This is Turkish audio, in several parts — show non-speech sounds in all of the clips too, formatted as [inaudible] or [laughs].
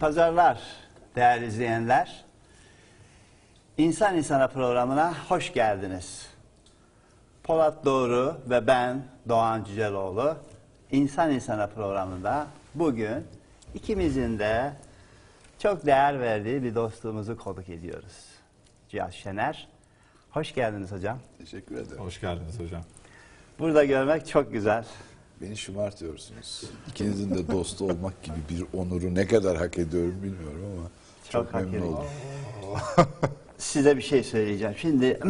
Pazarlar değerli izleyenler. İnsan İnsana programına hoş geldiniz. Polat Doğru ve ben Doğan Cüceloğlu İnsan İnsana programında bugün ikimizin de çok değer verdiği bir dostluğumuzu konuk ediyoruz. Cihat Şener. Hoş geldiniz hocam. Teşekkür ederim. Hoş geldiniz hocam. Burada görmek çok güzel. Beni şımartıyorsunuz. İkinizin de dostu olmak gibi bir onuru ne kadar hak ediyorum bilmiyorum ama Çok çok, memnun oldum. [laughs] Size bir şey söyleyeceğim. Şimdi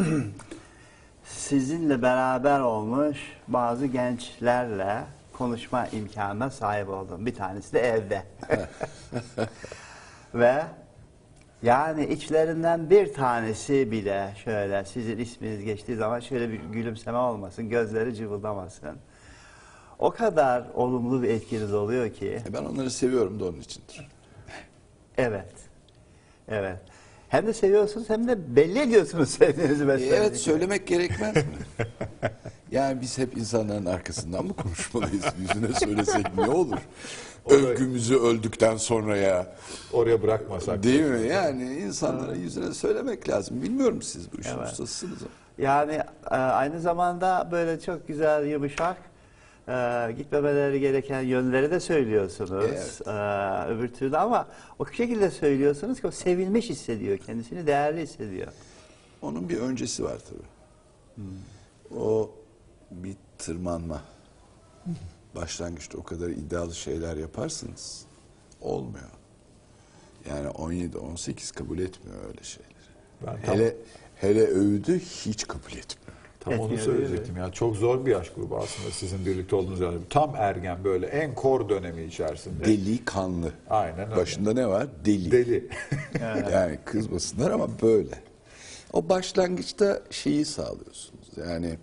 [clears throat] sizinle beraber olmuş bazı gençlerle konuşma imkanına sahip oldum. Bir tanesi de evde. [laughs] Ve yani içlerinden bir tanesi bile şöyle sizin isminiz geçtiği zaman şöyle bir gülümseme olmasın, gözleri cıvıldamasın. O kadar olumlu bir etkiniz oluyor ki. E Ben onları seviyorum da onun içindir. Evet. Evet. Hem de seviyorsunuz hem de belli ediyorsunuz [laughs] sevdiğinizi E, sevdiğinizi. evet söylemek gerekmez mi? [laughs] yani biz hep insanların arkasından mı konuşmalıyız? Yüzüne söylesek ne olur? Övgümüzü öldükten sonra ya. Oraya bırakmasak. Değil mi? Yani insanlara yüzüne söylemek lazım. Bilmiyorum siz bu işin Evet. ustasısınız ama. Yani e, aynı zamanda böyle çok güzel yumuşak e, gitmemeleri gereken yönleri de söylüyorsunuz. Evet. E, öbür türlü ama o şekilde söylüyorsunuz ki o sevilmiş hissediyor. Kendisini değerli hissediyor. Onun bir öncesi var tabii. O bir tırmanma. Başlangıçta o kadar iddialı şeyler yaparsınız. Olmuyor. Yani 17-18 kabul etmiyor öyle şeyleri. Ben Hele hele övdü hiç kabul etmiyor. Tam onu söyleyecektim ya. Çok zor bir yaş grubu aslında sizin birlikte olduğunuz yani. Tam ergen böyle en kor dönemi içerisinde. Deli kanlı. Aynen öyle. Başında ne var? Deli. Deli. [laughs] yani kızmasınlar ama böyle. O başlangıçta şeyi sağlıyorsunuz. Yani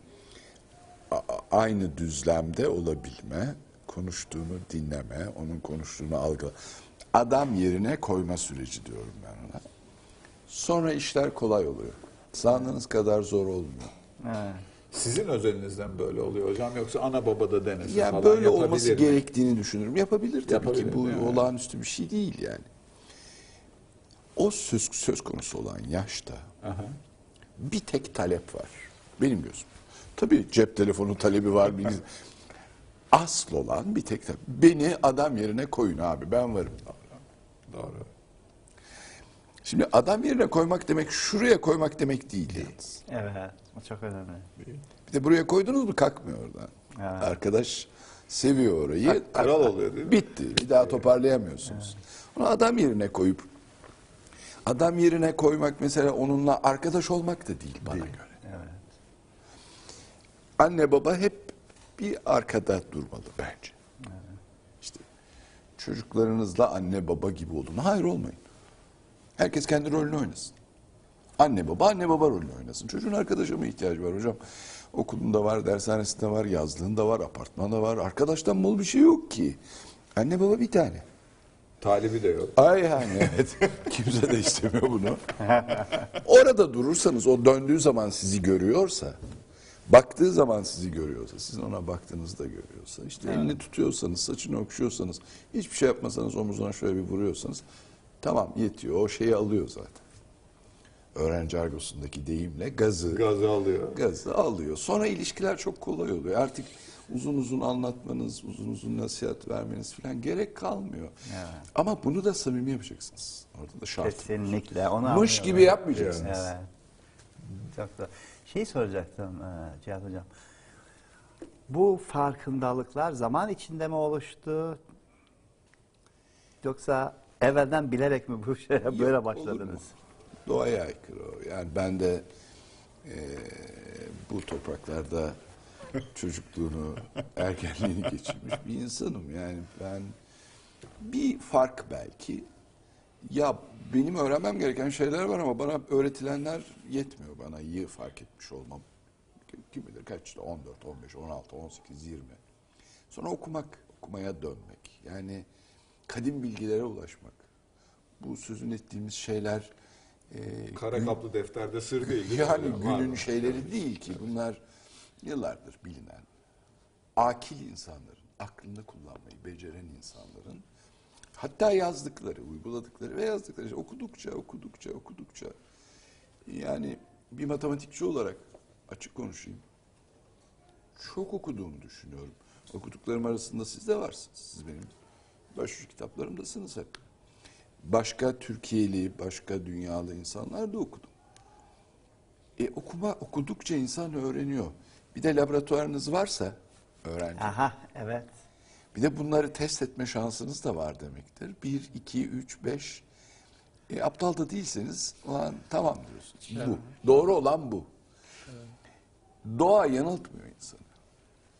aynı düzlemde olabilme, konuştuğunu dinleme, onun konuştuğunu algıla. Adam yerine koyma süreci diyorum ben ona. Sonra işler kolay oluyor. Sandığınız kadar zor olmuyor. Evet. Sizin özelinizden böyle oluyor hocam yoksa ana baba da denesin Ya falan böyle olması mi? gerektiğini düşünürüm. Yapabilir tabii Yapabilir, ki. Bu mi? olağanüstü bir şey değil yani. O söz, söz konusu olan yaşta Aha. bir tek talep var. Benim gözüm. Tabii cep telefonu talebi var. [laughs] Asıl olan bir tek talep. Beni adam yerine koyun abi ben varım. Doğru. Şimdi adam yerine koymak demek şuraya koymak demek değil. Evet. O çok önemli. Bir de buraya koydunuz mu kalkmıyor oradan. Evet. Arkadaş seviyor orayı. kral oluyor değil mi? Bitti. Bir daha toparlayamıyorsunuz. Onu adam yerine koyup adam yerine koymak mesela onunla arkadaş olmak da değil bana göre. Evet. Anne baba hep bir arkada durmalı bence. İşte çocuklarınızla anne baba gibi olun. Hayır olmayın. Herkes kendi rolünü oynasın. Anne baba anne baba rolünü oynasın. Çocuğun arkadaşa mı ihtiyacı var hocam? Okulunda var, dershanesinde var, yazlığında var, apartmanda var. Arkadaştan bol bir şey yok ki. Anne baba bir tane. Talibi de yok. Ay yani evet. [laughs] Kimse de istemiyor bunu. Orada durursanız o döndüğü zaman sizi görüyorsa, baktığı zaman sizi görüyorsa, sizin ona baktığınızda görüyorsa, işte elini tutuyorsanız, saçını okşuyorsanız, hiçbir şey yapmasanız omuzuna şöyle bir vuruyorsanız tamam yetiyor. O şeyi alıyor zaten. Öğrenci argosundaki deyimle gazı, Gazı alıyor. gazı alıyor. Sonra ilişkiler çok kolay oluyor. Artık uzun uzun anlatmanız, uzun uzun nasihat vermeniz falan gerek kalmıyor. Evet. Ama bunu da samimi yapacaksınız. Orada da şart. Kesinlikle. Onu Mış gibi yapmayacaksınız. Evet. Çok da. Şey soracaktım e, Cihat Hocam. Bu farkındalıklar zaman içinde mi oluştu? Yoksa evvelden bilerek mi bu şeye böyle başladınız? Doğaya aykırı o. Yani ben de e, bu topraklarda çocukluğunu, ergenliğini geçirmiş bir insanım. Yani ben bir fark belki. Ya benim öğrenmem gereken şeyler var ama bana öğretilenler yetmiyor bana iyi fark etmiş olmam. Kim bilir kaç işte 14, 15, 16, 18, 20. Sonra okumak, okumaya dönmek. Yani kadim bilgilere ulaşmak. Bu sözün ettiğimiz şeyler e, Kara kaplı defterde sır değil. yani? Var günün mı? şeyleri değil ki bunlar yıllardır bilinen akil insanların, aklını kullanmayı beceren insanların Hatta yazdıkları, uyguladıkları ve yazdıkları şey okudukça, okudukça, okudukça. Yani bir matematikçi olarak açık konuşayım. Çok okuduğumu düşünüyorum. Okuduklarım arasında siz de varsınız. Siz benim başucu kitaplarımdasınız hep. Başka Türkiye'li, başka dünyalı insanlar da okudum. E okuma okudukça insan öğreniyor. Bir de laboratuvarınız varsa öğrenci. Aha evet. Bir de bunları test etme şansınız da var demektir. Bir, iki, üç, beş. E, aptal da değilseniz ulan tamam diyorsunuz. Bu. Doğru olan bu. Doğa yanıltmıyor insanı.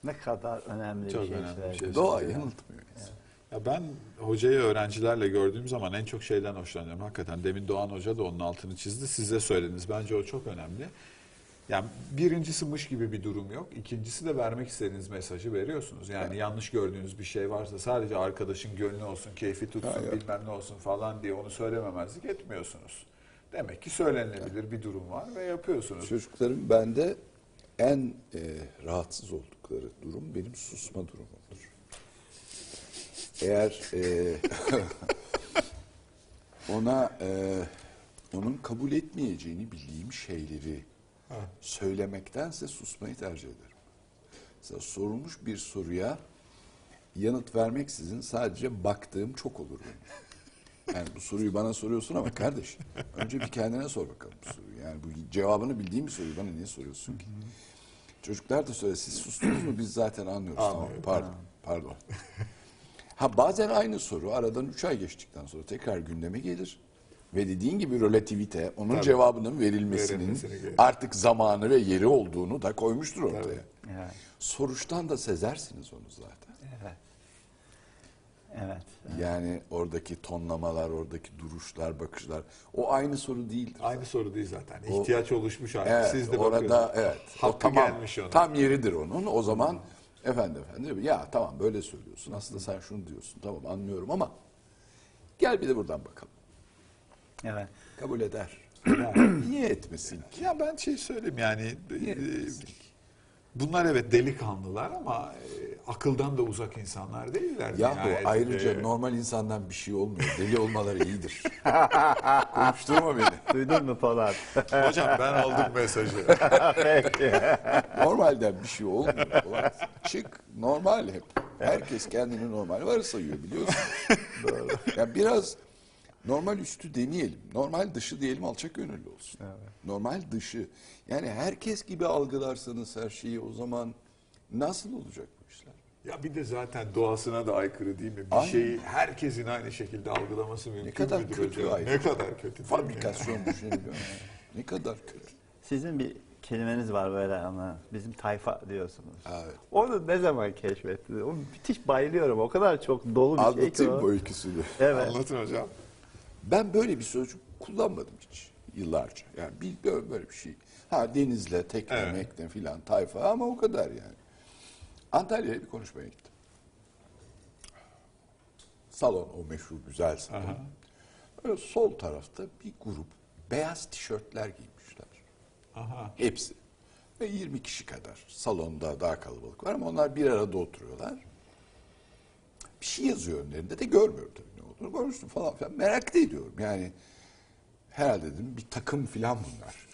Ne kadar önemli Çok bir şey. önemli bir şey. Doğa yanıltmıyor insanı. Ya ben hocayı öğrencilerle gördüğüm zaman en çok şeyden hoşlanıyorum. Hakikaten demin Doğan Hoca da onun altını çizdi. Siz de söylediniz. Bence o çok önemli. Yani birincisi mış gibi bir durum yok. İkincisi de vermek istediğiniz mesajı veriyorsunuz. Yani yanlış gördüğünüz bir şey varsa sadece arkadaşın gönlü olsun, keyfi tutsun, Ha, yok. bilmem ne olsun falan diye onu söylememezlik etmiyorsunuz. Demek ki söylenilebilir bir durum var ve yapıyorsunuz. Çocukların bende en e, rahatsız oldukları durum benim susma durumumdur. Eğer e, [laughs] ona e, onun kabul etmeyeceğini bildiğim şeyleri söylemektense susmayı tercih ederim. Mesela sorulmuş bir soruya yanıt vermeksizin sadece baktığım çok olur benim. Yani bu soruyu bana soruyorsun ama kardeş önce bir kendine sor bakalım bu soruyu. Yani bu cevabını bildiğim bir soruyu bana niye soruyorsun ki? Çocuklar da söyle siz sustunuz mu biz zaten anlıyoruz. Tamam, Anlıyoruz. pardon, pardon. [laughs] Ha bazen aynı soru aradan üç ay geçtikten sonra tekrar gündeme gelir. Ve dediğin gibi relativite onun Tabii. cevabının verilmesinin artık zamanı ve yeri olduğunu da koymuştur ortaya. Tabii. Evet. Soruştan da sezersiniz onu zaten. Evet. Evet. Yani oradaki tonlamalar, oradaki duruşlar, bakışlar o aynı soru değildir. Aynı soru değil zaten. O- İhtiyaç oluşmuş artık. Evet, Siz de orada bakıyorsunuz. evet. Hakkı o tamam, gelmiş ona. Tam yeridir onun. O zaman efendim efendim ya tamam böyle söylüyorsun. Aslında sen şunu diyorsun. Tamam anlıyorum ama gel bir de buradan bakalım. Evet. Kabul eder. Niye etmesin ki? Ya ben şey söyleyeyim yani Niye e, etmesin ki? Bunlar evet delikanlılar ama e, akıldan da uzak insanlar değiller. Yahu nihayetinde. ayrıca normal insandan bir şey olmuyor. Deli olmaları iyidir. [laughs] Konuşturma beni. Duydun mu Polat? Hocam ben aldım mesajı. [laughs] Peki. Normalden bir şey olmuyor. Ulan Çık normal hep. Herkes kendini normal varsayıyor biliyorsun. Doğru. Ya biraz normal üstü demeyelim. Normal dışı diyelim alçak gönüllü olsun. Normal dışı. Yani herkes gibi algılarsanız her şeyi o zaman nasıl olacak bu işler? Ya bir de zaten doğasına da aykırı değil mi? Bir Aynen. şeyi herkesin aynı şekilde algılaması mümkün kadar müdür kötü hocam? ayrı. Ne kadar kötü. Fabrikasyon düşünebiliyor musun? Ne kadar kötü. Sizin bir kelimeniz var böyle ama bizim tayfa diyorsunuz. Evet. Onu ne zaman keşfettiniz? O müthiş bayılıyorum. O kadar çok dolu bir şey ki Anlatayım o. bu öyküsünü. Evet. Anlatın hocam. Ben böyle bir sözcük kullanmadım hiç yıllarca. Yani bir böyle, böyle bir şey. Ha denizle, tekne, Evet. filan tayfa ama o kadar yani. Antalya'ya bir konuşmaya gittim. Salon, o meşhur güzel salon. Aha. Böyle sol tarafta bir grup beyaz tişörtler giymişler. Aha. Hepsi. Ve 20 kişi kadar. Salonda daha kalabalık var ama onlar bir arada oturuyorlar. Bir şey yazıyor önlerinde de görmüyorum tabii olduğunu. Konuştum falan filan. Merak da ediyorum yani. Herhalde dedim bir takım filan bunlar.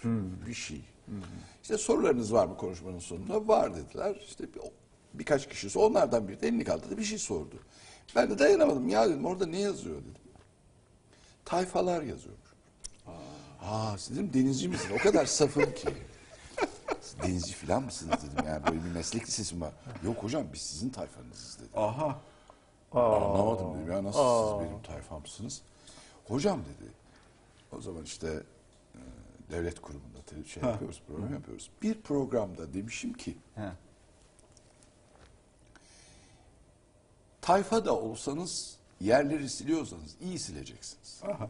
Bir şey. İşte sorularınız var mı konuşmanın sonunda? Var dediler. İşte bir, birkaç kişisi onlardan biri de elini kaldırdı bir şey sordu. Ben de dayanamadım. Ya dedim orada ne yazıyor dedim. Tayfalar yazıyormuş. Aa siz dedim denizci misin? O kadar safım ki. Denizci falan mısınız dedim. Yani böyle bir meslek lisesi mi var? Yok hocam biz sizin tayfanızız dedi. Aha. Anlamadım dedim ya nasıl siz benim tayfamsınız? Hocam dedi. O zaman işte e, devlet kurumunda şey yapıyoruz, program yapıyoruz. Bir programda demişim ki He. tayfa da olsanız yerleri siliyorsanız iyi sileceksiniz. Aha.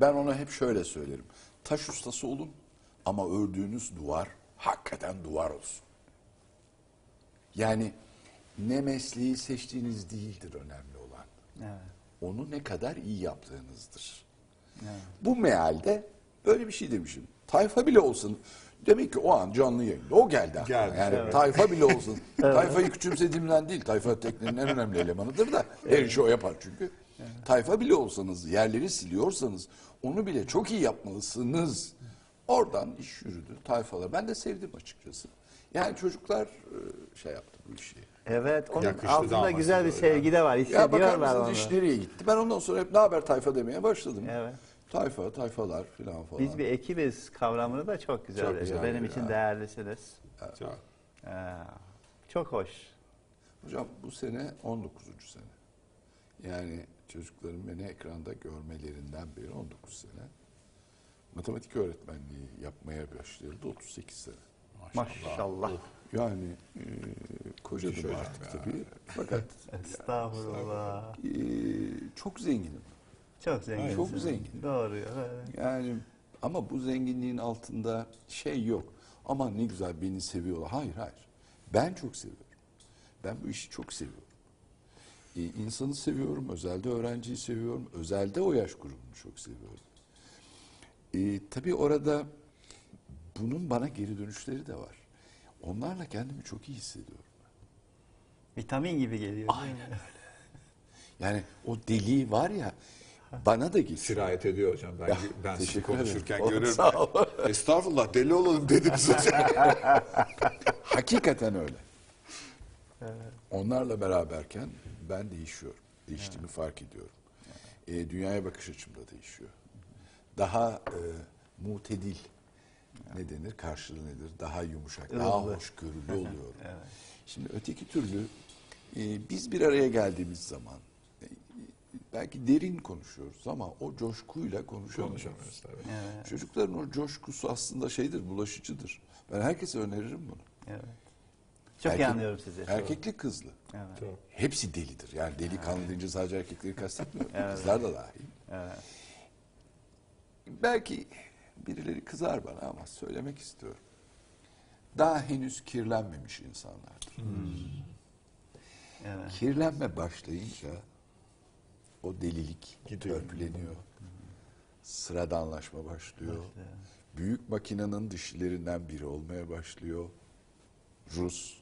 Ben ona hep şöyle söylerim. Taş ustası olun ama ördüğünüz duvar hakikaten duvar olsun. Yani ne mesleği seçtiğiniz değildir önemli olan. Evet. Onu ne kadar iyi yaptığınızdır. Evet. Bu mealde böyle bir şey demişim. Tayfa bile olsun. Demek ki o an canlı yayında. O geldi. aklıma. Geldi, Yani evet. tayfa bile olsun. [laughs] Tayfayı küçümsediğimden değil. Tayfa teknenin en önemli elemanıdır da. Her işi o yapar çünkü. Tayfa bile olsanız, yerleri siliyorsanız onu bile çok iyi yapmalısınız. Oradan iş yürüdü tayfalar. Ben de sevdim açıkçası. Yani çocuklar e, şey yaptı bu işi. Evet, onun Yakıştı altında damat güzel bir sevgi de var. Ya bakar Hissediyorlar mısınız onu. iş nereye gitti? Ben ondan sonra hep ne haber tayfa demeye başladım. Evet. Tayfa, tayfalar filan falan. Biz bir ekibiz kavramını da çok güzel. Çok veriyor. güzel Benim veriyor, için ha. değerlisiniz. Çok. Ee, çok hoş. Hocam bu sene 19. sene. Yani çocukların beni ekranda görmelerinden beri 19 sene. Matematik öğretmenliği yapmaya başlayalı da 38 sene. Maşallah. Yani e, kocadım hocam artık ya. tabii. Fakat [laughs] Estağfurullah. e, çok zenginim. Çok zengin. Çok zengin. Doğru. evet. Yani ama bu zenginliğin altında şey yok. Ama ne güzel beni seviyorlar. Hayır hayır. Ben çok seviyorum. Ben bu işi çok seviyorum. Ee, insanı seviyorum. Özelde öğrenciyi seviyorum. Özelde o yaş grubunu çok seviyorum. Ee, tabii orada bunun bana geri dönüşleri de var. Onlarla kendimi çok iyi hissediyorum. Vitamin gibi geliyor. değil mi? [laughs] Yani o deli var ya bana da geçiyor. Sirayet ediyor hocam. Ben, Ya, ben sizi konuşurken Oğlum, görüyorum. sağ ol. [laughs] Estağfurullah deli olalım dediniz hocam. [laughs] Hakikaten öyle. Onlarla beraberken ben değişiyorum. Değiştiğimi fark ediyorum. E, dünyaya bakış açım da değişiyor. Daha e, mutedil ne denir? Karşılığı nedir? Daha yumuşak, daha Ilımlı. hoşgörülü oluyorum. [laughs] Şimdi öteki türlü e, biz bir araya geldiğimiz zaman e, belki derin konuşuyoruz ama o coşkuyla konuşamıyoruz. Konuşamıyoruz tabii. Evet. Çocukların o coşkusu aslında şeydir, bulaşıcıdır. Ben herkese öneririm bunu. Evet. Çok iyi Erkek- anlıyorum sizi. Erkekli kızlı. Evet. Hepsi delidir. Yani delikanlı deyince sadece erkekleri kastetmiyorum. Evet. Kızlar da dahil. Evet. Belki birileri kızar bana ama söylemek istiyorum. Daha henüz kirlenmemiş insanlardır. Evet. Kirlenme başlayınca o delilik Gidiyor. törpüleniyor. Sıradanlaşma başlıyor. Büyük makinenin dişilerinden biri olmaya başlıyor. Rus.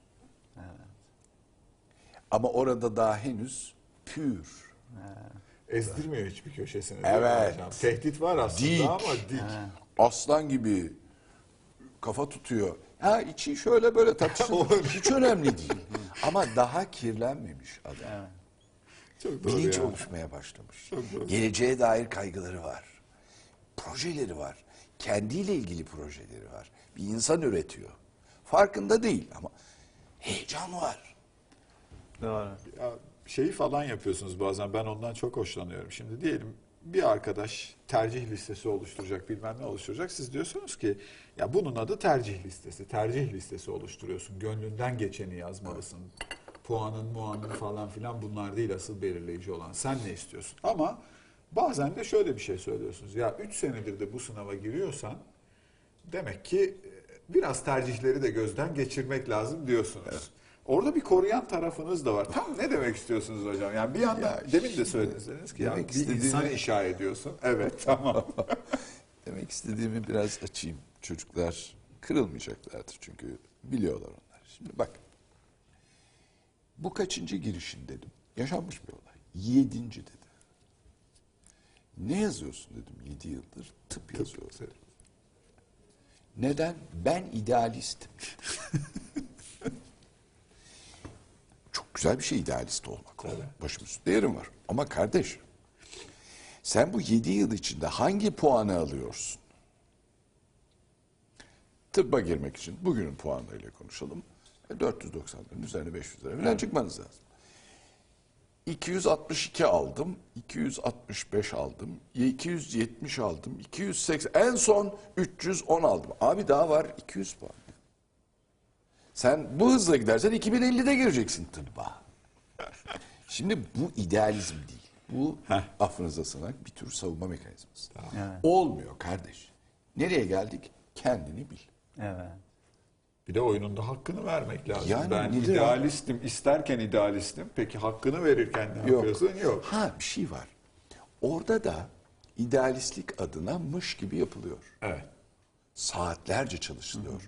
Ama orada daha henüz pür. Ezdirmiyor hiçbir köşesini. Evet. Tehdit var aslında Dik. ama dik. Aslan gibi kafa tutuyor. Ha içi şöyle böyle tartışılır. [laughs] Hiç önemli değil. Ama daha kirlenmemiş adam. Çok doğru Bilinç ya. oluşmaya başlamış. Çok doğru. Geleceğe dair kaygıları var. Projeleri var. Kendiyle ilgili projeleri var. Bir insan üretiyor. Farkında değil ama heyecan var. Doğru. Ya şeyi falan yapıyorsunuz bazen ben ondan çok hoşlanıyorum. Şimdi diyelim bir arkadaş tercih listesi oluşturacak bilmem ne oluşturacak. Siz diyorsunuz ki ya bunun adı tercih listesi. Tercih listesi oluşturuyorsun. Gönlünden geçeni yazmalısın. Puanın muanın falan filan bunlar değil asıl belirleyici olan. Sen ne istiyorsun? Ama bazen de şöyle bir şey söylüyorsunuz. Ya 3 senedir de bu sınava giriyorsan demek ki e, biraz tercihleri de gözden geçirmek lazım diyorsunuz. Orada bir koruyan tarafınız da var. Tam ne demek istiyorsunuz hocam? Yani bir yandan Ya demin de söylediniz ki ya bir istediğimi- insan inşa ediyorsun. [laughs] Evet tamam. [laughs] Demek istediğimi biraz açayım. Çocuklar kırılmayacaklardır çünkü biliyorlar onlar. Şimdi bak. Bu kaçıncı girişin dedim. Yaşanmış bir olay. Yedinci dedi. Ne yazıyorsun dedim yedi yıldır. Tıp yazıyorum. Neden? Ben idealistim. [laughs] Güzel bir şey idealist olmak. Başım üstünde yerim var. Ama kardeş, sen bu yedi yıl içinde hangi puanı alıyorsun? Tıbba girmek için bugünün puanlarıyla konuşalım. E, 490'ların üzerine 500 lira falan çıkmanız lazım. 262 aldım, 265 aldım, 270 aldım, 280, en son 310 aldım. Abi daha var 200 puan. Sen bu hızla gidersen 2050'de gireceksin tıbba. Şimdi bu idealizm değil. Bu affınıza sığınak bir tür savunma mekanizması. Evet. Olmuyor kardeş. Nereye geldik? Kendini bil. Evet. Bir de oyunun da hakkını vermek lazım. Yani ben nedir idealistim, isterken idealistim. Peki hakkını verirken ne yapıyorsun? Yok. Ha bir şey var. Orada da idealistlik adına mış gibi yapılıyor. Evet. Saatlerce çalışılıyor.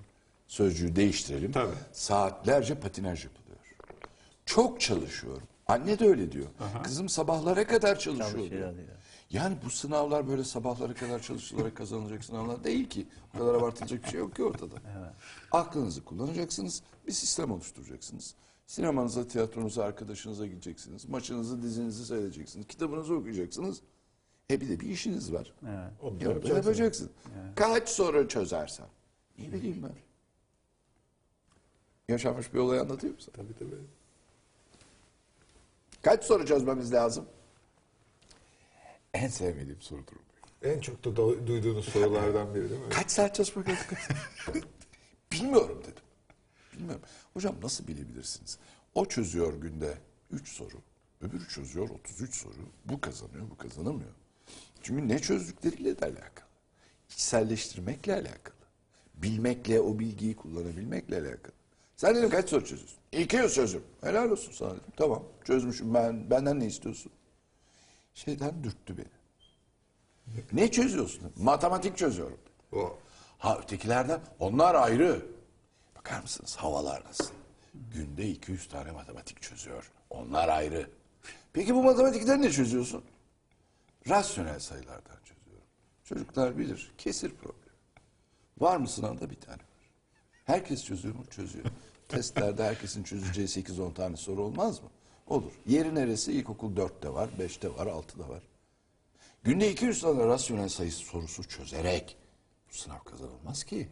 Sözcüğü değiştirelim. Tabii. Saatlerce patinaj yapılıyor. Çok çalışıyorum. Anne de öyle diyor. Kızım sabahlara kadar çalışıyor diyor. diyor. Yani bu sınavlar böyle sabahlara kadar çalışılarak kazanılacak sınavlar değil ki. O kadar abartılacak bir şey yok ki ortada. Aklınızı kullanacaksınız, bir sistem oluşturacaksınız. Sinemanıza, tiyatronuza, arkadaşınıza gideceksiniz. Maçınızı, dizinizi seyredeceksiniz. Kitabınızı okuyacaksınız. E bir de bir işiniz var. Onu da Ya, yapacaksın. yapacaksın. Kaç soru çözersen. Ne bileyim ben. Yaşanmış bir olay anlatayım mı sana? Tabii tabii. Kaç soru çözmemiz lazım? En sevmediğim sorudur bu. En çok da du- duyduğunuz sorulardan biri değil mi? Kaç saat çalışmak lazım? [laughs] Bilmiyorum dedim. Bilmiyorum. Hocam nasıl bilebilirsiniz? O çözüyor günde 3 soru. Öbürü çözüyor 33 soru. Bu kazanıyor, bu kazanamıyor. Çünkü ne çözdükleriyle de alakalı. İçselleştirmekle alakalı. Bilmekle, o bilgiyi kullanabilmekle alakalı. Sen dedim kaç soru çözüyorsun? 200 çözüm. Helal olsun sana dedim. Tamam çözmüşüm ben. Benden ne istiyorsun? Şeyden dürttü beni. Ne çözüyorsun? Matematik çözüyorum. O. Ha ötekilerden onlar ayrı. Bakar mısınız havalar nasıl? Günde 200 tane matematik çözüyor. Onlar ayrı. Peki bu matematikten ne çözüyorsun? Rasyonel sayılardan çözüyorum. Çocuklar bilir. Kesir problem. Var mı sınavda bir tane var. Herkes çözüyor mu? Çözüyor. Testlerde herkesin çözeceği 8-10 tane soru olmaz mı? Olur. Yeri neresi? İlkokul 4'te var, 5'te var, 6'da var. Günde 200 tane rasyonel sayı sorusu çözerek bu sınav kazanılmaz ki.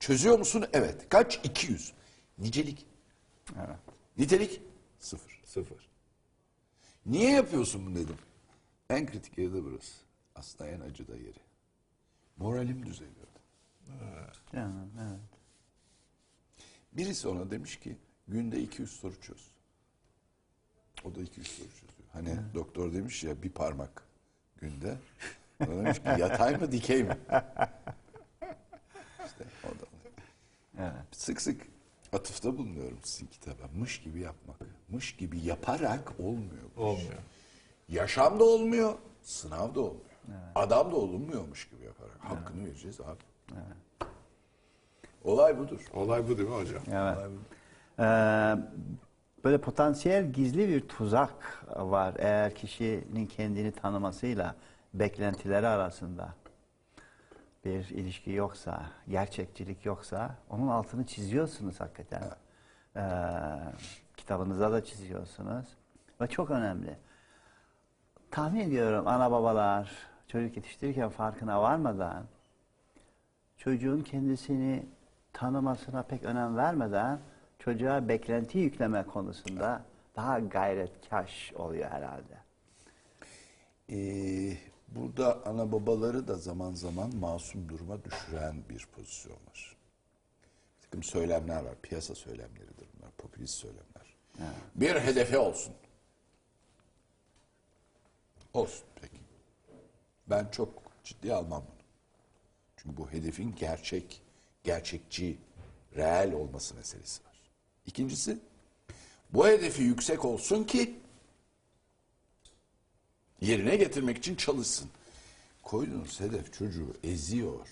Çözüyor musun? Evet. Kaç? 200. Nicelik. Nitelik? Sıfır. Sıfır. Niye yapıyorsun bunu dedim. En kritik yeri de burası. Aslında en acı da yeri. Moralim düzeliyordu. Canım, evet. Birisi ona demiş ki günde 200 soru çöz. O da 200 soru çözüyor. Hani doktor demiş ya bir parmak günde. O da demiş ki yatay mı dikey mi? İşte o da. Evet. Sık sık atıfta bulunuyorum sizin kitaba. Mış gibi yapmak. Mış gibi yaparak olmuyor. Olmuyor. Yaşam da olmuyor, sınav da olmuyor. Adam da olunmuyormuş gibi yaparak. Hakkını vereceğiz abi. Olay budur. Olay bu değil mi hocam? Evet. Ee, böyle potansiyel gizli bir tuzak var eğer kişinin kendini tanımasıyla beklentileri arasında bir ilişki yoksa, gerçekçilik yoksa onun altını çiziyorsunuz hakikaten. Ee, kitabınıza da çiziyorsunuz ve çok önemli. Tahmin ediyorum ana babalar çocuk yetiştirirken farkına varmadan çocuğun kendisini tanımasına pek önem vermeden çocuğa beklenti yükleme konusunda daha gayretkaş oluyor herhalde. Ee, burada ana babaları da zaman zaman masum duruma düşüren bir pozisyon var. Bir takım söylemler var. Piyasa söylemleridir bunlar. Popülist söylemler. Bir hedefi olsun. Olsun peki. Ben çok ciddiye almam bunu. Çünkü bu hedefin gerçek, gerçekçi, reel olması meselesi var. İkincisi, bu hedefi yüksek olsun ki yerine getirmek için çalışsın. Koyduğunuz hedef çocuğu eziyor.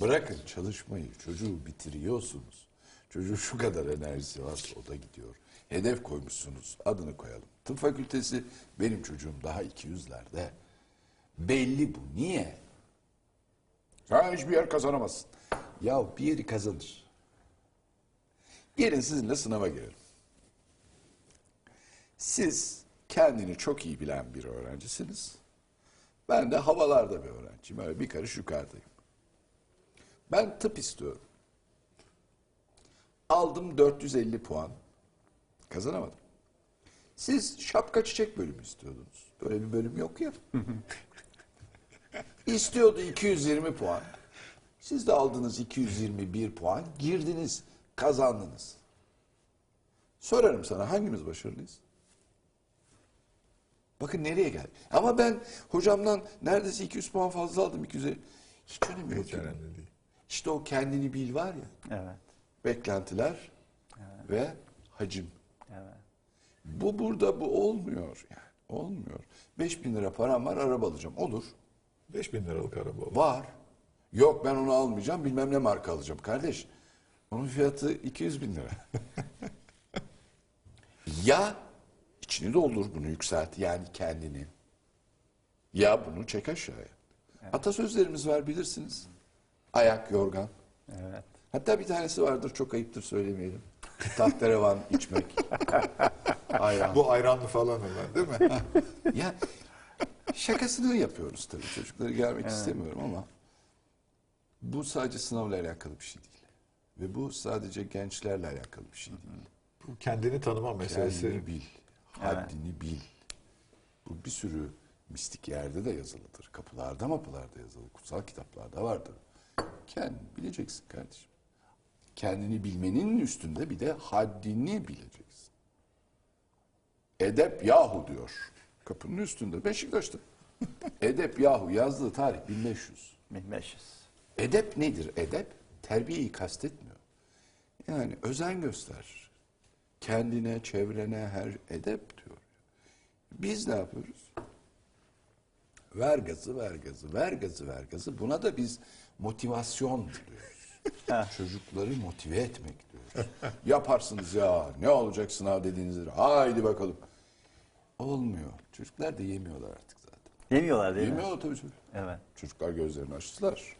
Bırakın çalışmayı, çocuğu bitiriyorsunuz. Çocuğun şu kadar enerjisi varsa o da gidiyor. Hedef koymuşsunuz, adını koyalım. Tıp fakültesi benim çocuğum daha 200'lerde. Belli bu. Niye? Sen hiçbir yer kazanamazsın. Ya bir yeri kazanır. Gelin sizinle sınava girelim. Siz kendini çok iyi bilen bir öğrencisiniz. Ben de havalarda bir öğrenciyim. Öyle bir karış yukarıdayım. Ben tıp istiyorum. Aldım 450 puan. Kazanamadım. Siz şapka çiçek bölümü istiyordunuz. Böyle bir bölüm yok ya. [laughs] İstiyordu 220 puan. Siz de aldınız 221 puan. Girdiniz, kazandınız. Sorarım sana hangimiz başarılıyız? Bakın nereye geldi. Ama ben hocamdan neredeyse 200 puan fazla aldım 200'e. Hiç yok. Önemli değil. İşte o kendini bil var ya. Evet, Beklentiler ve hacim. evet. Bu burada bu olmuyor yani. Olmuyor. 5000 lira param var araba alacağım. Olur. 5000 liralık araba oldu. Var. Yok ben onu almayacağım bilmem ne marka alacağım. Kardeş onun fiyatı 200 bin lira. [laughs] ya içini doldur bunu yükselt yani kendini. Ya bunu çek aşağıya. Atasözlerimiz var bilirsiniz. Ayak yorgan. Evet. Hatta bir tanesi vardır çok ayıptır söylemeyelim. Tahterevan içmek. [laughs] Ayran. Bu ayranlı falan olan değil mi? [laughs] Ya şakasını yapıyoruz tabii çocukları gelmek istemiyorum ama bu sadece sınavla alakalı bir şey değil. Ve bu sadece gençlerle alakalı bir şey değil. Bu kendini tanıma meselesi. Kendini bil, haddini bil. Bu bir sürü mistik yerde de yazılıdır. Kapılarda mapılarda yazılı, kutsal kitaplarda vardır. Kendini bileceksin kardeşim. Kendini bilmenin üstünde bir de haddini bileceksin. Edep yahu diyor. Kapının üstünde Beşiktaş'ta. [laughs] Edep yahu yazdığı tarih 1500. 1500. Edep nedir? Edep terbiyeyi kastetmiyor. Yani özen göster. Kendine, çevrene her edep diyor. Biz ne yapıyoruz? Ver gazı, ver gazı, ver gazı, ver gazı. Buna da biz motivasyon diyoruz. [laughs] Çocukları motive etmek diyoruz. Yaparsınız ya, ne olacak sınav dediğinizde. Haydi bakalım. Olmuyor. Çocuklar da yemiyorlar artık zaten. Yemiyorlar değil mi? Yemiyorlar tabii tabii. Evet. Çocuklar gözlerini açtılar.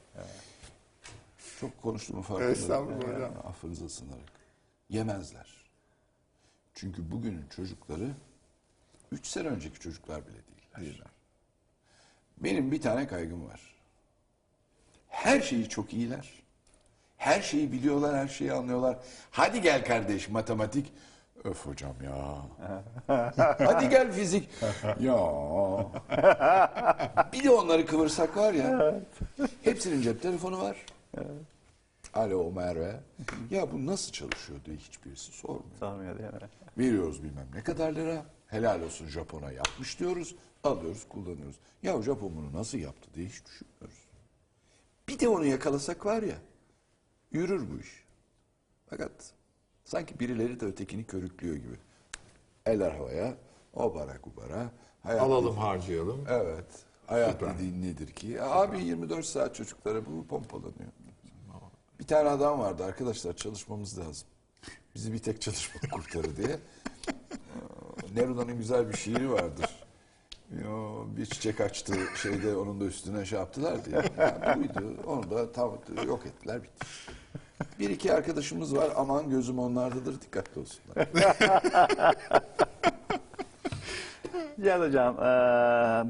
Çok konuştuğumu farkındayım. Estağfurullah Yani hocam. Affınıza sığınarak. Yemezler. Çünkü bugünün çocukları üç sene önceki çocuklar bile değiller. Benim bir tane kaygım var. Her şeyi çok iyiler. Her şeyi biliyorlar, her şeyi anlıyorlar. Hadi gel kardeş matematik. Öf hocam ya. [laughs] Hadi gel fizik. ya. Bir de onları kıvırsak var ya. Hepsinin cep telefonu var. Alo Merve. Ya bu nasıl çalışıyor diye hiçbirisi sormuyor. Sormuyor değil mi? Veriyoruz bilmem ne kadar lira. Helal olsun Japon'a yapmış diyoruz. Alıyoruz kullanıyoruz. Ya Japon bunu nasıl yaptı diye hiç düşünmüyoruz. Bir de onu yakalasak var ya. Yürür bu iş. Fakat sanki birileri de ötekini körüklüyor gibi. Eller havaya. O bara kubara. Hayat Alalım harcayalım. Evet. Hayat dediğin nedir ki? Abi 24 saat çocuklara bu pompalanıyor. Bir tane adam vardı arkadaşlar çalışmamız lazım. Bizi bir tek çalışma [laughs] kurtarır diye. Ee, Neruna'nın güzel bir şiiri vardır. Yo, bir çiçek açtı şeyde onun da üstüne şey yaptılar diye. Yani buydu. Onu da tam yok ettiler bitti. Bir iki arkadaşımız var aman gözüm onlardadır dikkatli olsunlar. [laughs] Güzel hocam. eee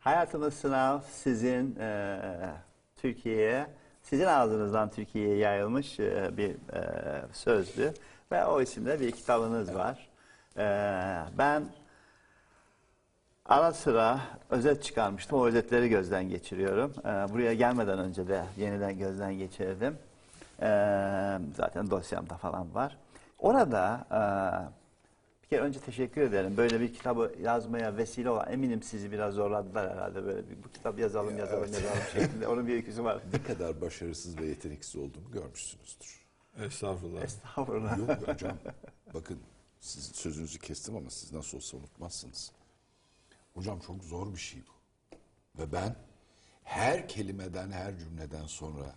hayatımız sınav sizin eee, Türkiye'ye, sizin ağzınızdan Türkiye'ye yayılmış eee, bir eee, sözdü. Ve o isimde bir kitabınız var. Eee, ben ara sıra özet çıkarmıştım. O özetleri gözden geçiriyorum. Eee, buraya gelmeden önce de yeniden gözden geçirdim. Eee, zaten dosyamda falan var. Orada bir kere önce teşekkür ederim. Böyle bir kitabı yazmaya vesile olan eminim sizi biraz zorladılar herhalde böyle bir bu kitap yazalım yazalım yazalım şeklinde. Onun bir öyküsü var. Ne kadar başarısız ve yeteneksiz olduğumu görmüşsünüzdür. Estağfurullah. Estağfurullah. Yok hocam. Bakın siz sözünüzü kestim ama siz nasıl olsa unutmazsınız. Hocam çok zor bir şey bu. Ve ben her kelimeden, her cümleden sonra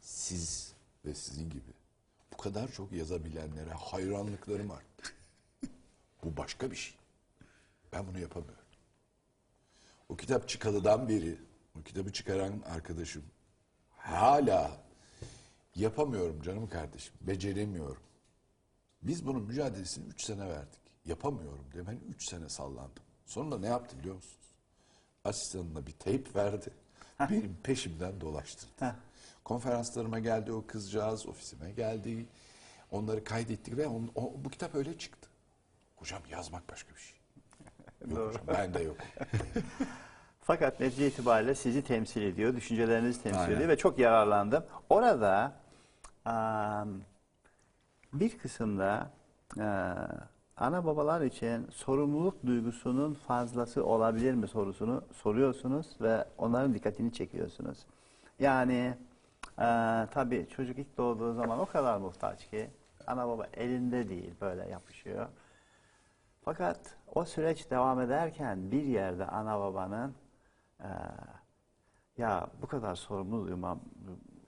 siz ve sizin gibi bu kadar çok yazabilenlere hayranlıklarım arttı. Bu başka bir şey. Ben bunu yapamıyorum. O kitap çıkalıdan beri, o kitabı çıkaran arkadaşım hala yapamıyorum canım kardeşim, beceremiyorum. Biz bunun mücadelesini 3 sene verdik. Yapamıyorum diye ben 3 sene sallandım. Sonunda ne yaptı biliyor musunuz? Asistanına bir teyp verdi. Benim peşimden dolaştırdı. Konferanslarıma geldi o kızcağız, ofisime geldi. Onları kaydettik ve on- o- bu kitap öyle çıktı. Hocam yazmak başka bir şey. [laughs] Yok hocam ben de yok. [laughs] Fakat netice itibariyle sizi temsil ediyor, düşüncelerinizi temsil Aynen. ediyor ve çok yararlandım. Orada am, bir kısımda e, ana babalar için sorumluluk duygusunun fazlası olabilir mi sorusunu soruyorsunuz ve onların dikkatini çekiyorsunuz. Yani e, tabii çocuk ilk doğduğu zaman o kadar muhtaç ki ana baba elinde değil böyle yapışıyor. Fakat o süreç devam ederken bir yerde ana babanın eee, ya bu kadar sorumlu duymam,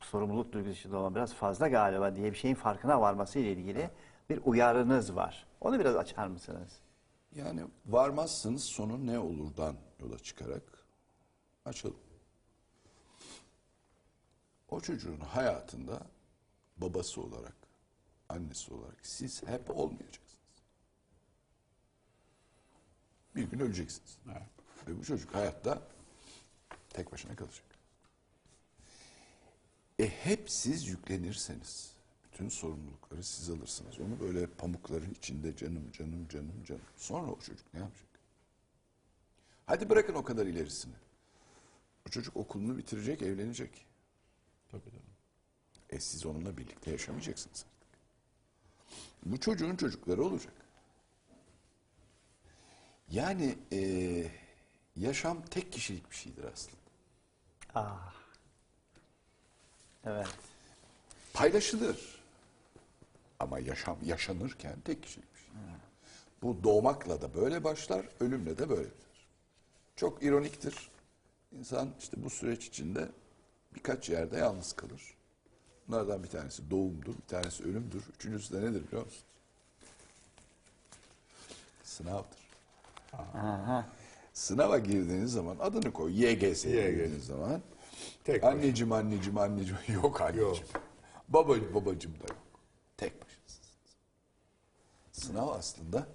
sorumluluk duygusu içinde olmam biraz fazla galiba diye bir şeyin farkına varması ile ilgili bir uyarınız var. Onu biraz açar mısınız? Yani varmazsınız sonu ne olurdan yola çıkarak açalım. O çocuğun hayatında babası olarak, annesi olarak siz hep olmayacaksınız. Bir gün öleceksiniz. Evet. Ve bu çocuk hayatta tek başına kalacak. E hep siz yüklenirseniz, bütün sorumlulukları siz alırsınız. Onu böyle pamukların içinde canım canım canım canım. Sonra o çocuk ne yapacak? Hadi bırakın o kadar ilerisini. O çocuk okulunu bitirecek, evlenecek. Tabii canım. E siz onunla birlikte yaşamayacaksınız artık. Bu çocuğun çocukları olacak. Yani e, yaşam tek kişilik bir şeydir aslında. Ah. Evet. Paylaşılır. Ama yaşam yaşanırken tek kişilik bir şey. Bu doğmakla da böyle başlar, ölümle de böyle biter. Çok ironiktir. İnsan işte bu süreç içinde birkaç yerde yalnız kalır. Bunlardan bir tanesi doğumdur, bir tanesi ölümdür. Üçüncüsü de nedir biliyor musunuz? Sınavdır. Sınava girdiğiniz zaman adını koy YGS'ye YGS. girdiğiniz zaman Tek anneciğim anneciğim anneciğim [laughs] yok anneciğim. Yok. Baba, babacığım da yok. Tek başınasınız. Sınav aslında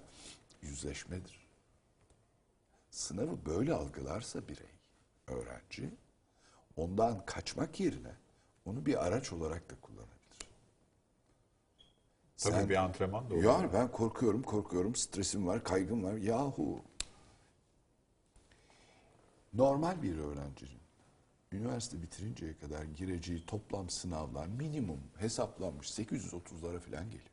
yüzleşmedir. Sınavı böyle algılarsa birey, öğrenci, ondan kaçmak yerine onu bir araç olarak da kullanabilir. Tabii Sen- bir antrenman da olur. Yani ben korkuyorum, korkuyorum, stresim var, kaygım var. Yahu. Normal bir öğrencinin üniversite bitirinceye kadar gireceği toplam sınavlar minimum hesaplanmış 830'lara falan geliyor.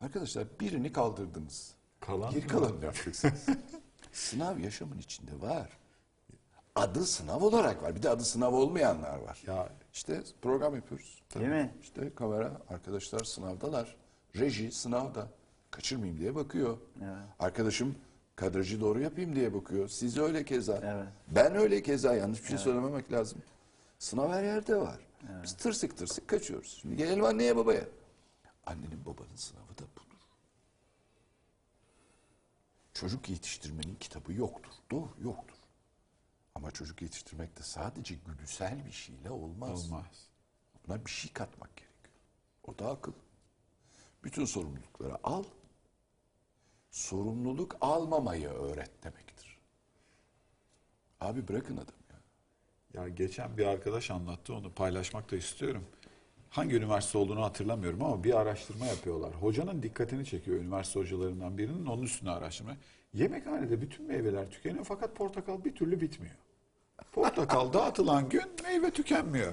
Arkadaşlar birini kaldırdınız. Kalan Geri mı? kalanı ne yapacaksınız? [laughs] sınav yaşamın içinde var. Adı sınav olarak var. Bir de adı sınav olmayanlar var. Ya- İşte program yapıyoruz. Değil mi? İşte kamera, arkadaşlar sınavdalar. Reji sınavda. Kaçırmayayım diye bakıyor. Arkadaşım kadrajı doğru yapayım diye bakıyor. Siz öyle keza. Evet. Ben öyle keza. Yanlış bir şey söylememek lazım. Sınav her yerde var. Biz tırsık tırsık kaçıyoruz. Şimdi gelelim anneye babaya. Annenin babanın sınavı da budur. Çocuk yetiştirmenin kitabı yoktur. Doğru yoktur. Ama çocuk yetiştirmek de sadece güdüsel bir şeyle olmaz. Olmaz. Buna bir şey katmak gerekiyor. O da akıl. Bütün sorumlulukları al. Sorumluluk almamayı öğret demektir. Abi bırakın adam ya. Ya geçen bir arkadaş anlattı onu paylaşmak da istiyorum. Hangi üniversite olduğunu hatırlamıyorum ama bir araştırma yapıyorlar. Hocanın dikkatini çekiyor üniversite hocalarından birinin onun üstüne araştırma. Yemekhanede bütün meyveler tükeniyor fakat portakal bir türlü bitmiyor. Portakal dağıtılan gün meyve tükenmiyor.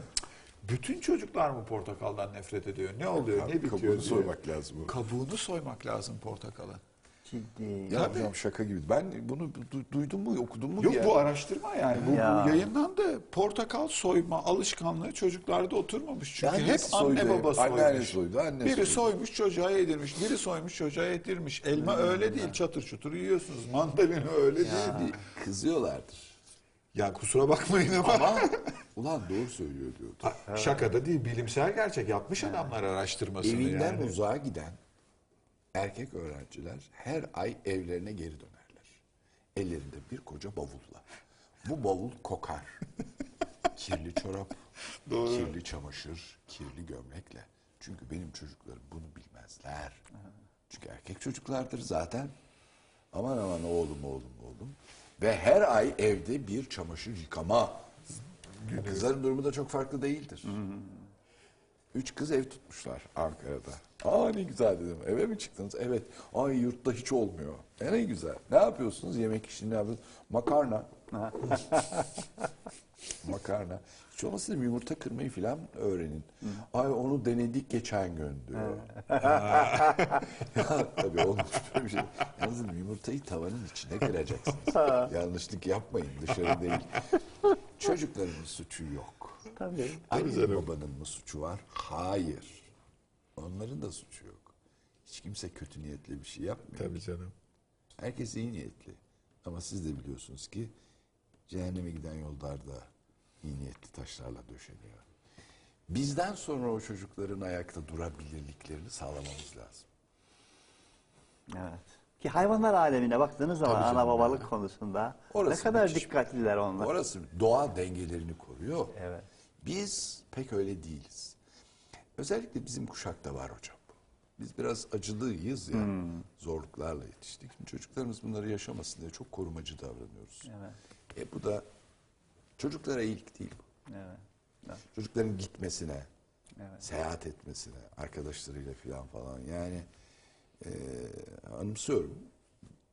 Bütün çocuklar mı portakaldan nefret ediyor? Ne oluyor? Ne bitiyor? Kabuğunu diyor. soymak lazım. Kabuğunu soymak lazım portakalın. Ciddi. Ya hocam şaka gibi. Ben bunu du- duydum mu, okudum mu Yok ya? bu araştırma yani. Bu, bu Ya. yayınlandı. Portakal soyma alışkanlığı çocuklarda oturmamış. Çünkü Annesi hep anne soydu, baba soymuş. anneanne soydu, anne biri soydu. soymuş çocuğa yedirmiş, biri soymuş çocuğa yedirmiş. Elma öyle değil çatır çutur yiyorsunuz. Mandalina öyle değil. Bir Kızıyorlardır. Ya kusura bakmayın ama. Ama ulan doğru söylüyor diyordu. Ha, Şakada değil bilimsel gerçek. Yapmış adamlar araştırmasını Evinden yani. uzağa giden erkek öğrenciler her ay evlerine geri dönerler. Ellerinde bir koca bavulla. Bu bavul kokar. [laughs] kirli çorap, kirli çamaşır, kirli gömlekle. Çünkü benim çocuklarım bunu bilmezler. Çünkü erkek çocuklardır zaten. Aman aman oğlum oğlum oğlum. Ve her ay evde bir çamaşır yıkama. Kızların durumu da çok farklı değildir. Üç kız ev tutmuşlar Ankara'da. Aa ne güzel dedim. Eve mi çıktınız? Evet. Ay yurtta hiç olmuyor. E ne güzel. Ne yapıyorsunuz? Yemek işini ne yapıyorsunuz? Makarna. [laughs] Makarna. Hiç olmazsa dedim, yumurta kırmayı falan öğrenin. Ay onu denedik geçen gün diyor. [laughs] ya tabii olmuş böyle bir şey. Yalnız dedim, yumurtayı tavanın içine kıracaksınız. Yanlışlık yapmayın dışarı değil. Çocukların suçu yok. Tabii. Anne babanın mı suçu var? Hayır. Onların da suçu yok. Hiç kimse kötü niyetli bir şey yapmıyor. Tabii canım. Herkes iyi niyetli. Ama siz de biliyorsunuz ki Cehenneme giden yollarda iyi niyetli taşlarla döşeniyor. Bizden sonra o çocukların ayakta durabilirliklerini sağlamamız lazım. Evet. Ki hayvanlar alemine baktığınız zaman Tabii ana babalık ya. konusunda Orası ne kadar müthiş. dikkatliler onlar. Orası doğa dengelerini koruyor. Evet. Biz pek öyle değiliz. Özellikle bizim kuşakta var hocam. Biz biraz acılıyız ya. Hmm. Zorluklarla yetiştik. Şimdi çocuklarımız bunları yaşamasın diye çok korumacı davranıyoruz. Evet. E bu da çocuklara iyilik değil bu. Evet. Evet. Çocukların gitmesine, Evet. seyahat etmesine, arkadaşlarıyla falan falan. Yani e, anımsıyorum.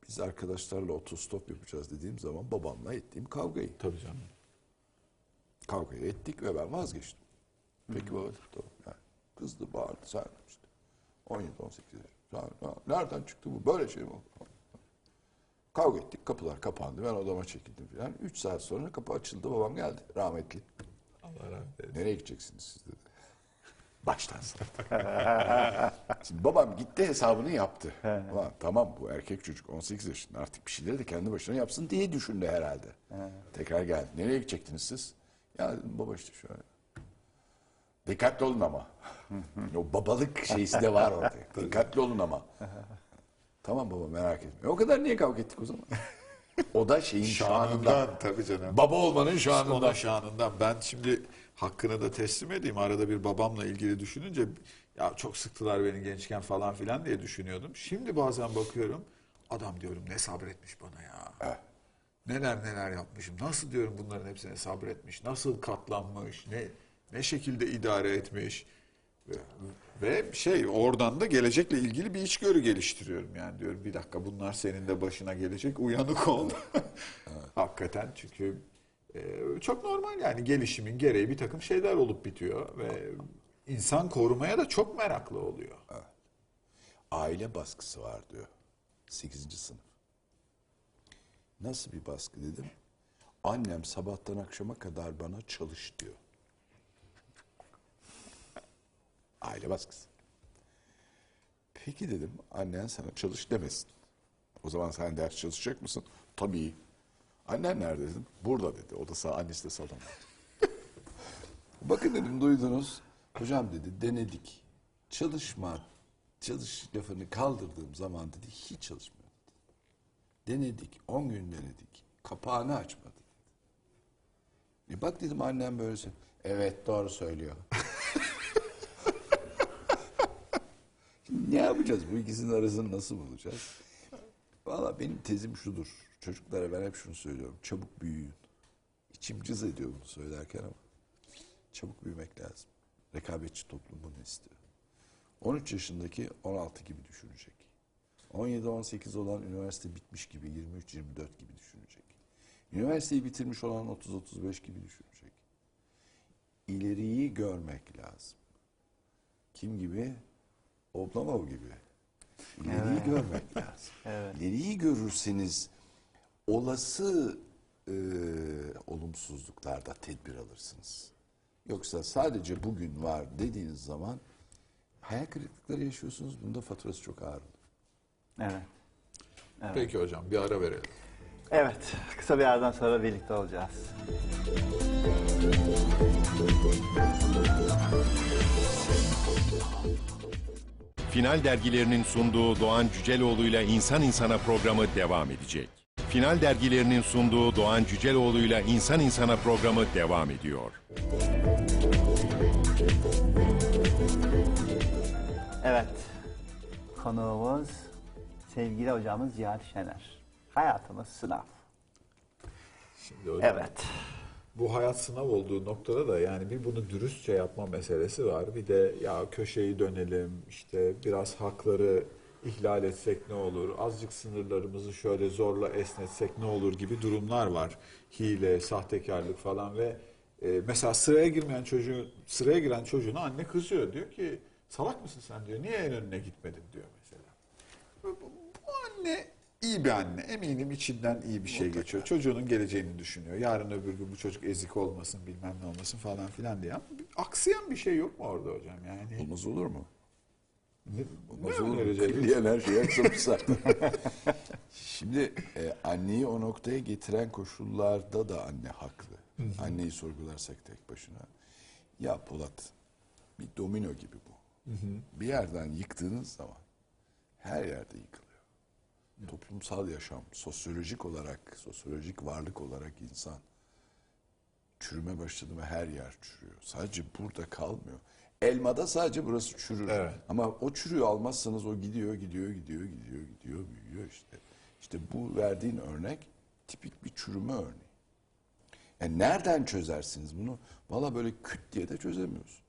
Biz arkadaşlarla otostop yapacağız dediğim zaman babamla ettiğim kavgayı. Tabii canım. Kavgayı ettik ve ben vazgeçtim. Peki baba dedim, tamam. Yani kızdı, bağırdı, sen işte. 17-18 yaş. Nereden çıktı bu? Böyle şey mi oldu? Kavga ettik, kapılar kapandı. Ben odama çekildim falan. Üç saat sonra kapı açıldı, babam geldi. Rahmetli. Allah rahmet eylesin. Nereye gideceksiniz siz dedi. Baştan sınıfta. [laughs] Şimdi babam gitti hesabını yaptı. Ulan tamam bu erkek çocuk 18 yaşında artık bir şeyleri de kendi başına yapsın diye düşündü herhalde. Tekrar geldi. Nereye gidecektiniz siz? Ya dedim baba işte şöyle. Dikkatli olun ama. o babalık şeysi de var orada. Dikkatli olun ama. Tamam baba merak etme. O kadar niye kavga ettik o zaman? [laughs] o da şeyin şanından. Şanından tabii canım. Baba olmanın O şanından. da şanından. Ben şimdi hakkını da teslim edeyim. Arada bir babamla ilgili düşününce ya çok sıktılar beni gençken falan filan diye düşünüyordum. Şimdi bazen bakıyorum adam diyorum ne sabretmiş bana ya. Neler neler yapmışım. Nasıl diyorum bunların hepsine sabretmiş. Nasıl katlanmış. Ne ne şekilde idare etmiş. Ve, şey oradan da gelecekle ilgili bir içgörü geliştiriyorum yani diyorum bir dakika bunlar senin de başına gelecek uyanık ol. [laughs] Hakikaten çünkü e, çok normal yani gelişimin gereği bir takım şeyler olup bitiyor ve insan korumaya da çok meraklı oluyor. aile baskısı var diyor. 8. sınıf. Nasıl bir baskı dedim. Annem sabahtan akşama kadar bana çalış diyor. Aile baskısı. Peki dedim annen sana çalış demesin. O zaman sen ders çalışacak mısın? Tabii. Annen nerede dedim. Burada dedi. O da sağ, annesi de salonda. [laughs] Bakın dedim duydunuz. Hocam dedi denedik. Çalışma, çalış lafını kaldırdığım zaman dedi hiç çalışmıyor dedi. Denedik, 10 gün denedik. Kapağını açmadı dedi. E bak dedim annem böyle söylüyor. Evet doğru söylüyor. Ne yapacağız? Bu ikisinin arasını nasıl bulacağız? Valla benim tezim şudur. Çocuklara ben hep şunu söylüyorum. Çabuk büyüyün. İçim cız ediyor bunu söylerken ama. Çabuk büyümek lazım. Rekabetçi toplum bunu istiyor. 13 yaşındaki 16 gibi düşünecek. 17-18 olan üniversite bitmiş gibi 23-24 gibi düşünecek. Üniversiteyi bitirmiş olan 30-35 gibi düşünecek. İleriyi görmek lazım. Kim gibi? Oblomov gibi. İleriyi görmek [laughs] lazım. Evet. İleriyi görürseniz olası e, olumsuzluklarda tedbir alırsınız. Yoksa sadece bugün var dediğiniz zaman hayal kırıklıkları yaşıyorsunuz. Bunda faturası çok ağır. olur. Evet. Peki hocam bir ara verelim. Evet. Kısa bir aradan sonra birlikte olacağız. Final dergilerinin sunduğu Doğan Cüceloğlu ile İnsan İnsana programı devam edecek. Final dergilerinin sunduğu Doğan Cüceloğlu ile İnsan İnsana programı devam ediyor. Evet. Konuğumuz sevgili hocamız Ziya Şener. Hayatımız sınav. Şimdi hocam, Evet. Bu hayat sınav olduğu noktada da yani bir bunu dürüstçe yapma meselesi var. Bir de ya köşeyi dönelim işte biraz hakları ihlal etsek ne olur, azıcık sınırlarımızı şöyle zorla esnetsek ne olur gibi durumlar var. Hile, sahtekarlık falan ve e, mesela sıraya girmeyen çocuğu, sıraya giren çocuğuna anne kızıyor. Diyor ki salak mısın sen diyor. Niye en önüne gitmedin diyor mesela. Bu, bu anne iyi bir anne. Eminim içinden iyi bir şey geçiyor. Çocuğunun geleceğini düşünüyor. Yarın öbür gün bu çocuk ezik olmasın bilmem ne olmasın falan filan diye. Ama aksayan bir şey yok mu orada hocam yani? Olmaz olur mu? Olmaz olur mu? Külliyen her şeyi açılmışlar. [laughs] Şimdi e, anneyi o noktaya getiren koşullarda da anne haklı. Anneyi sorgularsak tek başına. Ya Polat bir domino gibi bu. Bir yerden yıktığınız zaman her yerde yıkılıyor. Toplumsal yaşam, sosyolojik olarak, sosyolojik varlık olarak insan çürüme başladı mı her yer çürüyor. Sadece burada kalmıyor. Elmada sadece burası çürür. Evet. Ama o çürüyor almazsanız o gidiyor, gidiyor, gidiyor, gidiyor, gidiyor, büyüyor işte. İşte bu verdiğin örnek tipik bir çürüme örneği. Yani nereden çözersiniz bunu? Valla böyle küt diye de çözemiyorsunuz.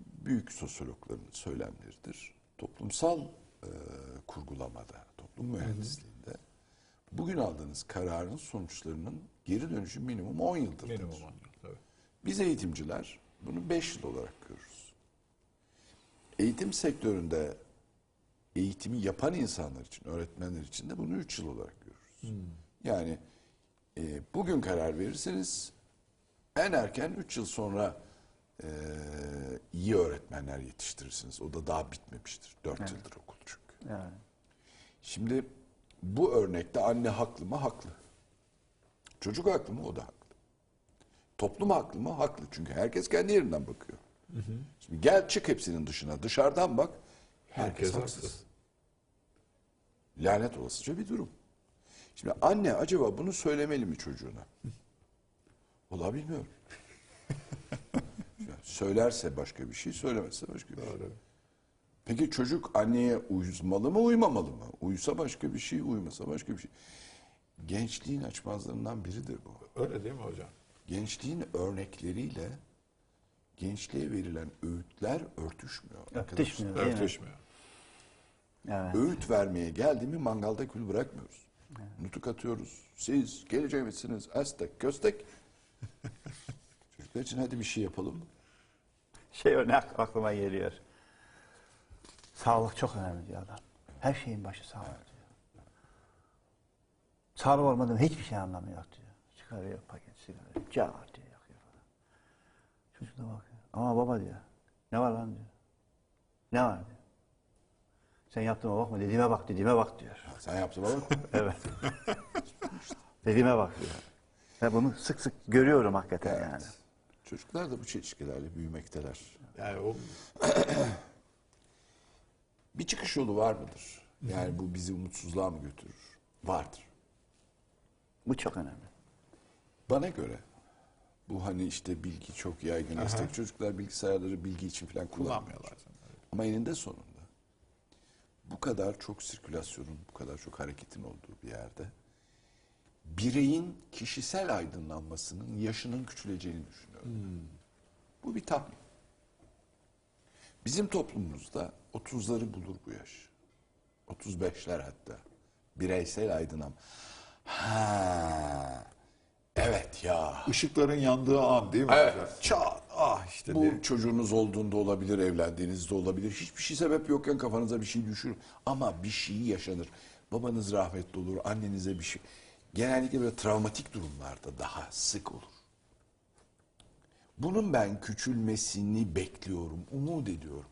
Büyük sosyologların söylemleridir. Toplumsal e, kurgulamada, toplum mühendisliğinde bugün aldığınız kararın sonuçlarının geri dönüşü minimum 10 yıldır. Minimum on yıl, tabii. Biz eğitimciler bunu 5 yıl olarak görürüz. Eğitim sektöründe eğitimi yapan insanlar için, öğretmenler için de bunu 3 yıl olarak görürüz. Yani e, bugün karar verirseniz en erken 3 yıl sonra e, iyi öğretmenler yetiştirirsiniz. O da daha bitmemiştir. 4 yıldır okul çünkü. Yani. Şimdi bu örnekte anne haklı mı? Haklı. Çocuk haklı mı? O da haklı. Toplum haklı mı? Haklı. Çünkü herkes kendi yerinden bakıyor. Şimdi gel çık hepsinin dışına. Dışarıdan bak. Herkes, Herkes haksız. haksız. Lanet olasıca bir durum. Şimdi anne acaba bunu söylemeli mi çocuğuna? Ola bilmiyorum. [laughs] Söylerse başka bir şey, söylemezse başka bir şey. Peki çocuk anneye uymalı mı, uymamalı mı? Uysa başka bir şey, uymasa başka bir şey. Gençliğin açmazlarından biridir bu. Öyle değil mi hocam? Gençliğin örnekleriyle gençliğe verilen öğütler örtüşmüyor. arkadaşlar. Örtüşmüyor? Örtüşmüyor. Evet. Öğüt vermeye geldi mi mangalda kül bırakmıyoruz. Nutuk atıyoruz. Siz geleceğimizsiniz. Aztek, köstek. [laughs] Çocuklar için hadi bir şey yapalım. Şey örnek aklıma geliyor. Sağlık çok önemli diyor adam. Her şeyin başı sağlık diyor. Sağlık olmadan hiçbir şey anlamıyor diyor. Çıkarıyor paket sigara, car diyor yakıyor falan. Çocuk da bakıyor. Ama baba diyor. Ne var lan diyor. Ne var diyor. Sen yaptığıma bakma dediğime bak dediğime bak diyor. Sen yaptın baba. [laughs] Evet. [laughs] dediğime bak diyor. Ve bunu sık sık görüyorum hakikaten Evet. yani. Çocuklar da bu çelişkilerle büyümekteler. Yani o [clears throat] Bir çıkış yolu var mıdır? Yani bu bizi umutsuzluğa mı götürür? Vardır. Bu çok önemli. Bana göre bu hani işte bilgi çok yaygın. Esnek çocuklar bilgisayarları bilgi için falan kullanmıyorlar. kullanmıyorlar. Ama eninde sonunda bu kadar çok sirkülasyonun, bu kadar çok hareketin olduğu bir yerde bireyin kişisel aydınlanmasının yaşının küçüleceğini düşünüyorum. Bu bir tahmin. Bizim toplumumuzda 30'ları bulur bu yaş. 35'ler hatta. Bireysel aydınlan. Ha. Evet ya. Işıkların yandığı an değil mi Evet. hocam? Çat. Ah işte Bu bir- çocuğunuz olduğunda olabilir, evlendiğinizde olabilir. Hiçbir şey sebep yokken kafanıza bir şey düşür. Ama bir şey yaşanır. Babanız rahmetli olur, annenize bir şey. Genellikle böyle travmatik durumlarda daha sık olur. Bunun ben küçülmesini bekliyorum, umut ediyorum.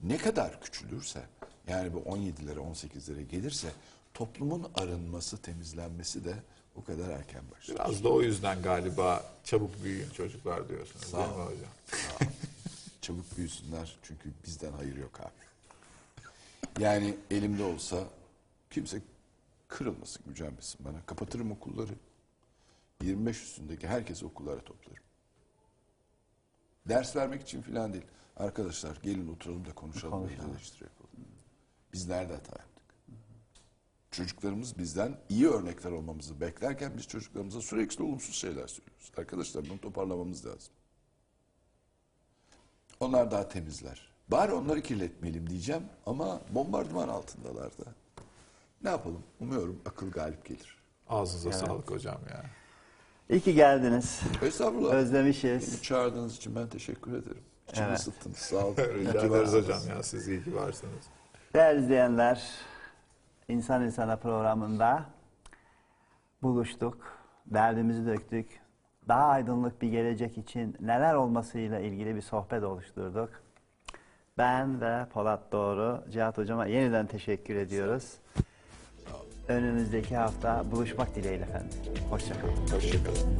Ne kadar küçülürse, yani bu 17'lere, 18'lere gelirse toplumun arınması, temizlenmesi de o kadar erken başlar. Biraz da o yüzden galiba çabuk büyüyün çocuklar diyorsunuz Sağ değil mi hocam? [laughs] Çabuk büyüsünler çünkü bizden hayır yok abi. Yani elimde olsa kimse kırılmasın, gücenmesin bana. Kapatırım okulları. 25 üstündeki herkesi okullara toplarım. Ders vermek için falan değil. Arkadaşlar gelin oturalım da konuşalım. Konuşalım. Biz nerede hata yaptık? Çocuklarımız bizden iyi örnekler olmamızı beklerken biz çocuklarımıza sürekli olumsuz şeyler söylüyoruz. Arkadaşlar bunu toparlamamız lazım. Onlar daha temizler. Bari onları kirletmeyelim diyeceğim ama bombardıman altındalar da. Ne yapalım? Umuyorum akıl galip gelir. Ağzınıza sağlık hocam ya. İyi ki geldiniz. Estağfurullah. Özlemişiz. Beni çağırdığınız için ben teşekkür ederim. İçimi Evet. ısıttınız. Sağ olun. [laughs] Rica İyi ki ederiz varsınız. hocam ya siz iyi ki varsınız. Değerli izleyenler, İnsan İnsana programında buluştuk, derdimizi döktük. Daha aydınlık bir gelecek için neler olmasıyla ilgili bir sohbet oluşturduk. Ben ve Polat Doğru, Cihat Hocama yeniden teşekkür ediyoruz. Önümüzdeki hafta buluşmak dileğiyle efendim. Hoşçakalın. Hoşçakalın.